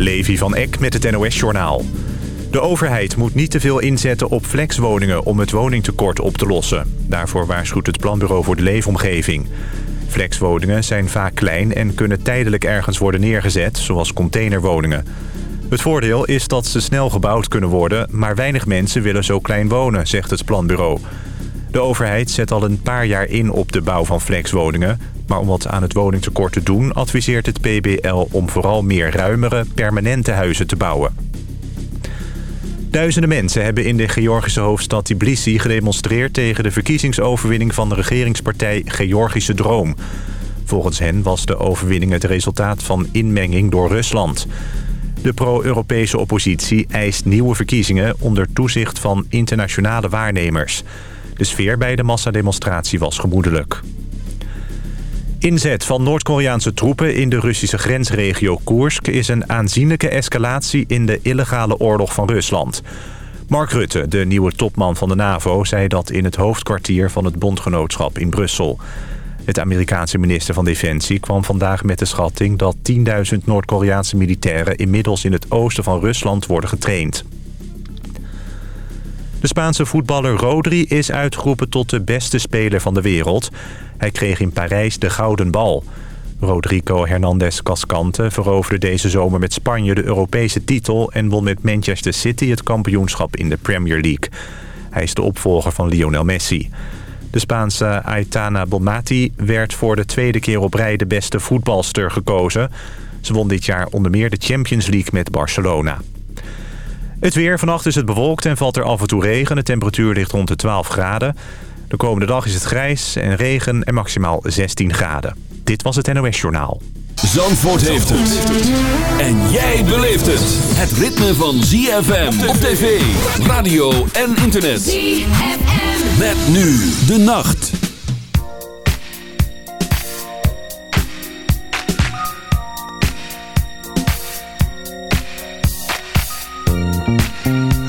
Levi van Eck met het NOS-journaal. De overheid moet niet te veel inzetten op flexwoningen om het woningtekort op te lossen. Daarvoor waarschuwt het Planbureau voor de Leefomgeving. Flexwoningen zijn vaak klein en kunnen tijdelijk ergens worden neergezet, zoals containerwoningen. Het voordeel is dat ze snel gebouwd kunnen worden, maar weinig mensen willen zo klein wonen, zegt het planbureau. De overheid zet al een paar jaar in op de bouw van flexwoningen... maar om wat aan het woningtekort te doen... adviseert het PBL om vooral meer ruimere, permanente huizen te bouwen. Duizenden mensen hebben in de Georgische hoofdstad Tbilisi gedemonstreerd... tegen de verkiezingsoverwinning van de regeringspartij Georgische Droom. Volgens hen was de overwinning het resultaat van inmenging door Rusland... De pro-Europese oppositie eist nieuwe verkiezingen onder toezicht van internationale waarnemers. De sfeer bij de massademonstratie was gemoedelijk. Inzet van Noord-Koreaanse troepen in de Russische grensregio Koersk... is een aanzienlijke escalatie in de illegale oorlog van Rusland. Mark Rutte, de nieuwe topman van de NAVO... zei dat in het hoofdkwartier van het bondgenootschap in Brussel. Het Amerikaanse minister van Defensie kwam vandaag met de schatting... dat 10.000 Noord-Koreaanse militairen inmiddels in het oosten van Rusland worden getraind. De Spaanse voetballer Rodri is uitgeroepen tot de beste speler van de wereld. Hij kreeg in Parijs de gouden bal. Rodrigo Hernandez Cascante veroverde deze zomer met Spanje de Europese titel... en won met Manchester City het kampioenschap in de Premier League. Hij is de opvolger van Lionel Messi. De Spaanse Aitana Bonmati werd voor de tweede keer op rij de beste voetbalster gekozen. Ze won dit jaar onder meer de Champions League met Barcelona. Het weer. Vannacht is het bewolkt en valt er af en toe regen. De temperatuur ligt rond de 12 graden. De komende dag is het grijs en regen en maximaal 16 graden. Dit was het NOS Journaal. Zandvoort heeft het. En jij beleeft het. Het ritme van ZFM op tv, radio en internet. ZFM. Met nu de nacht.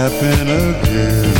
Happen again.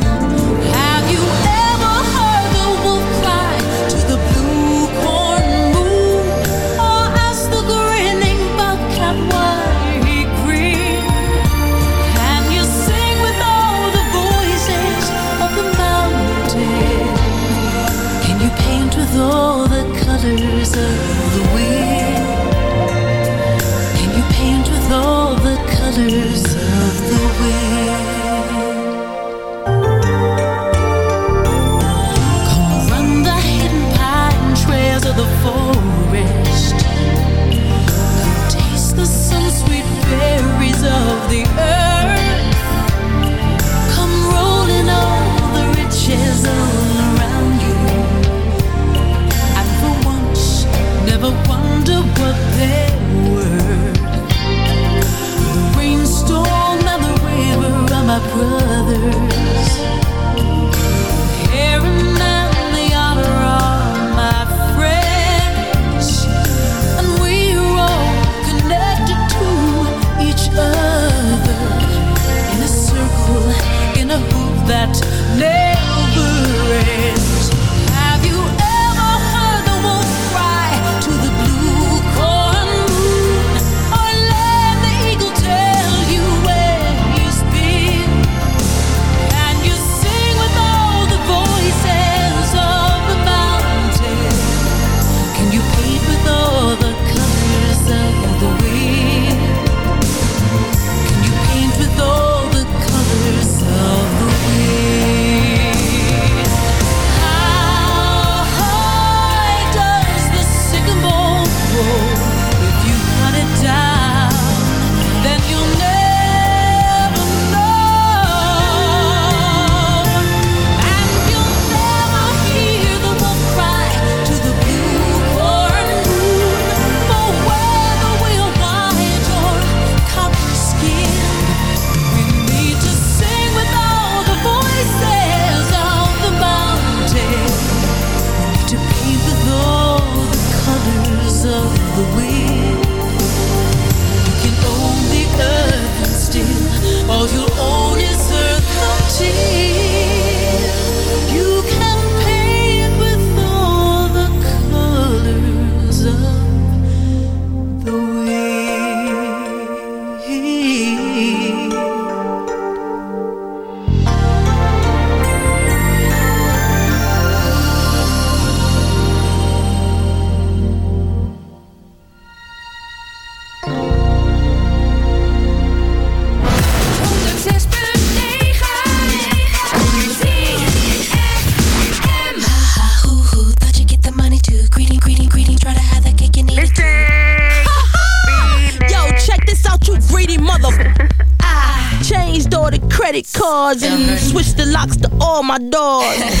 my dog.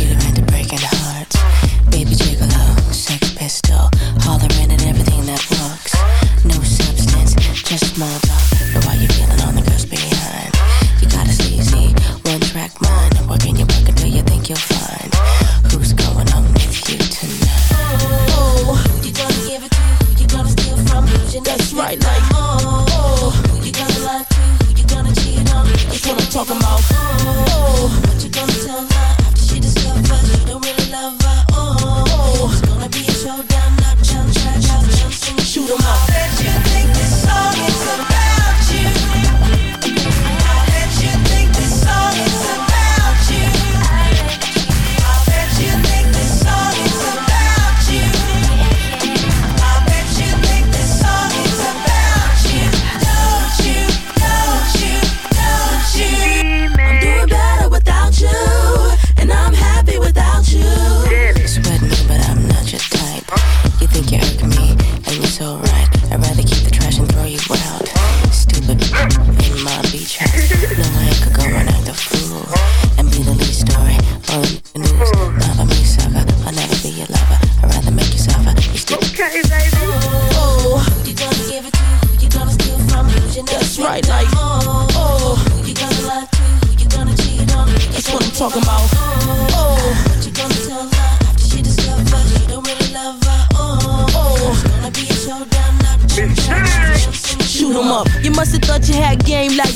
Talking about. Oh, What you gonna tell her after she discovers you don't really love her? Oh, oh. it's gonna be a showdown, Shoot 'em up. You must have thought you had game like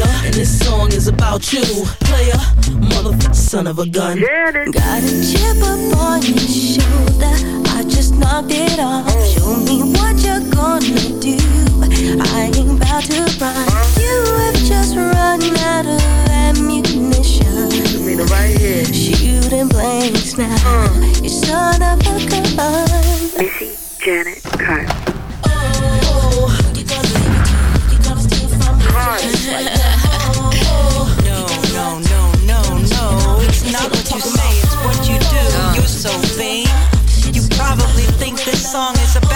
And this song is about you. Player, motherfucker, son of a gun. Got a chip up on your shoulder. I just knocked it off. Show me what you're gonna do. I ain't about to run. You have just run out of ammunition. Me right here. Shooting blanks now. Uh. You son of a gun. Missy Janet Carter. Oh, oh, oh. No, no, no, no, no. It's not what you say, it's what you do. You're so vain. You probably think this song is about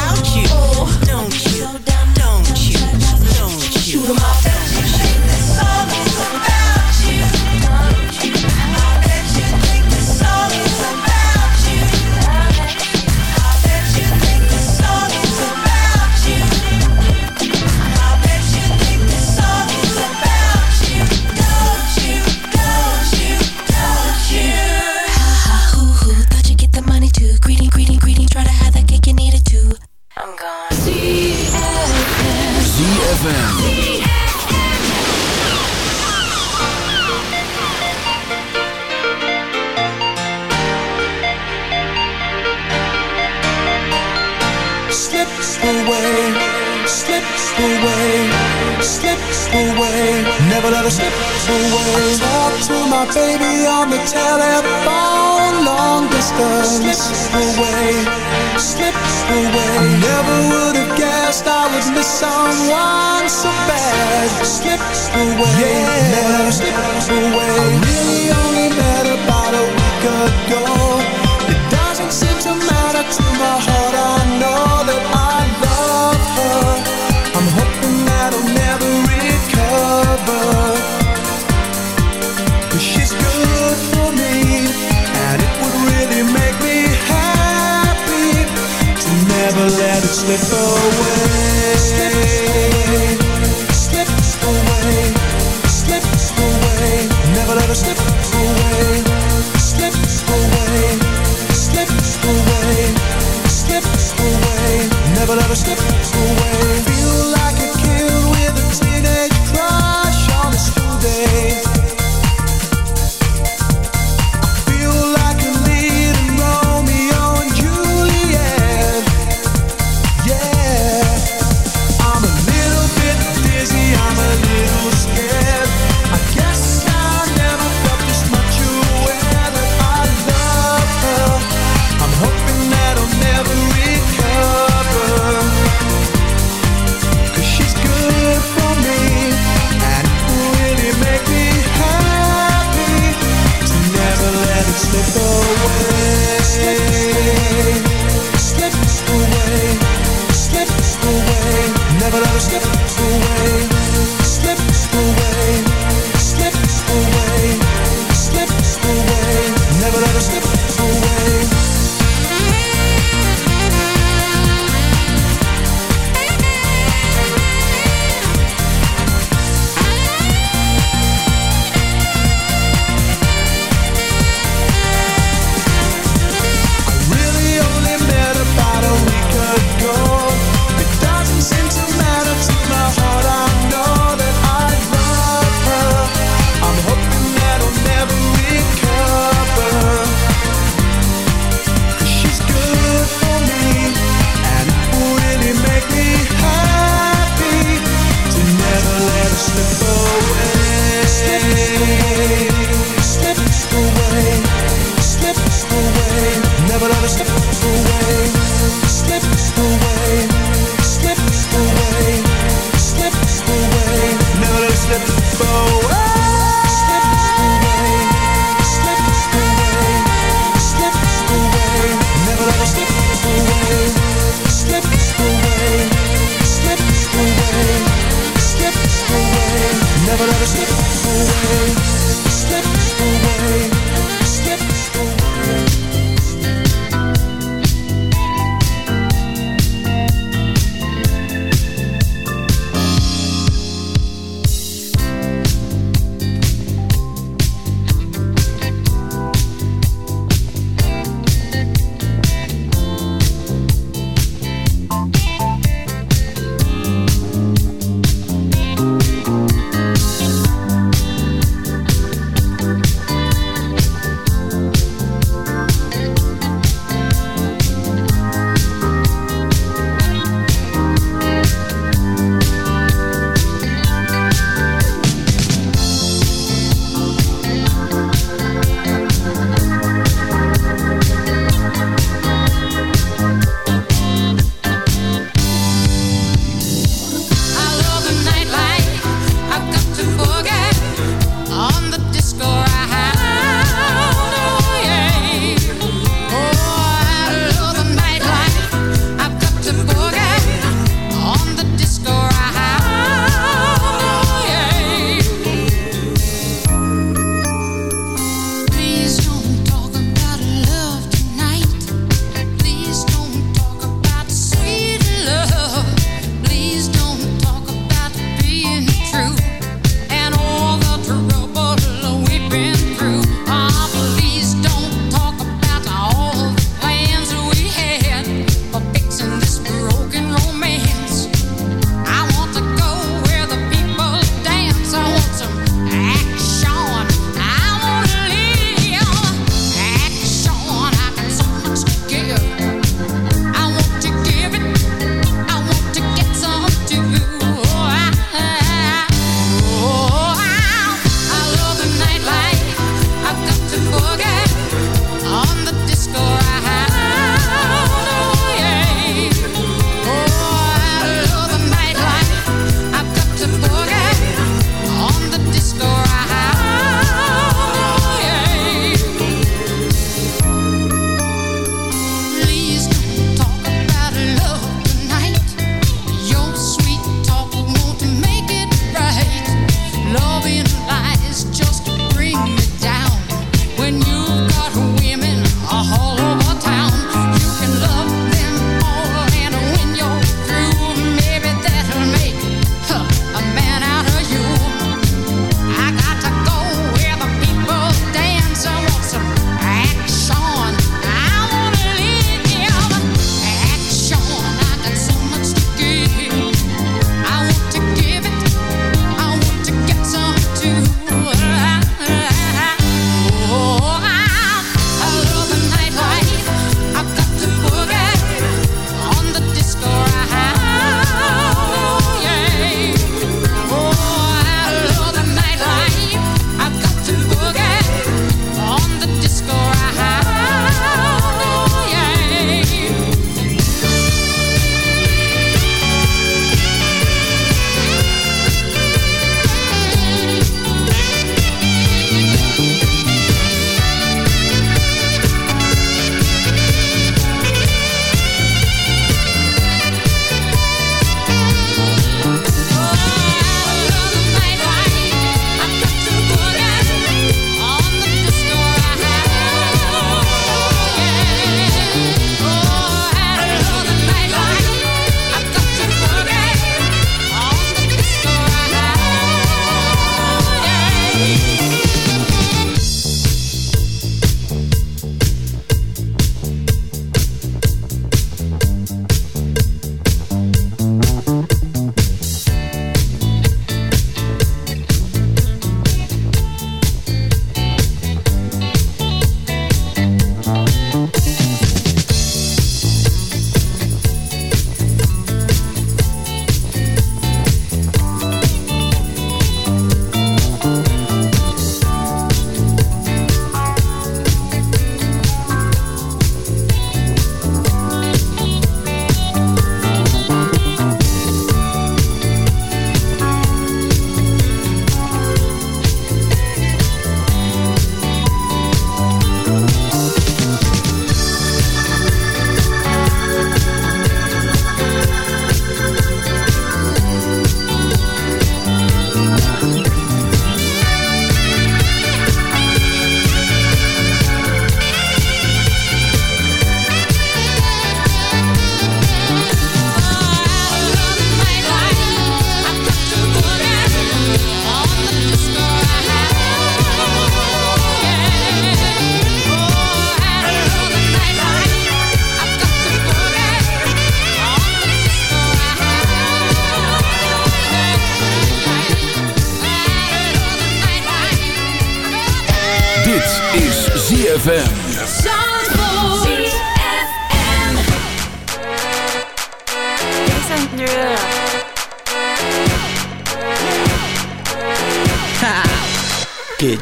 ZFM. Slip away, slip away, slip away. Never let her slip away. Talk to my baby on the telephone, long distance. Slip away, slip away. I never would have guessed I would miss someone so bad. Slips away, yeah. never let her slip away. I really only met about a week ago. It doesn't seem to matter to my heart. Let it slip away. Slip away, slip away, never let it slip away. Slip away, slip away, slip away, never let her slip away.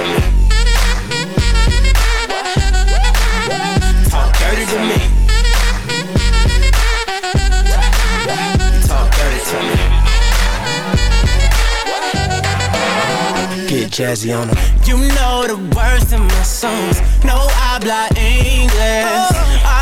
Me. Talk dirty to me. Talk dirty to me. Get jazzy on 'em. You know the words in my songs. No habla English. Oh. Our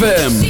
ZFM.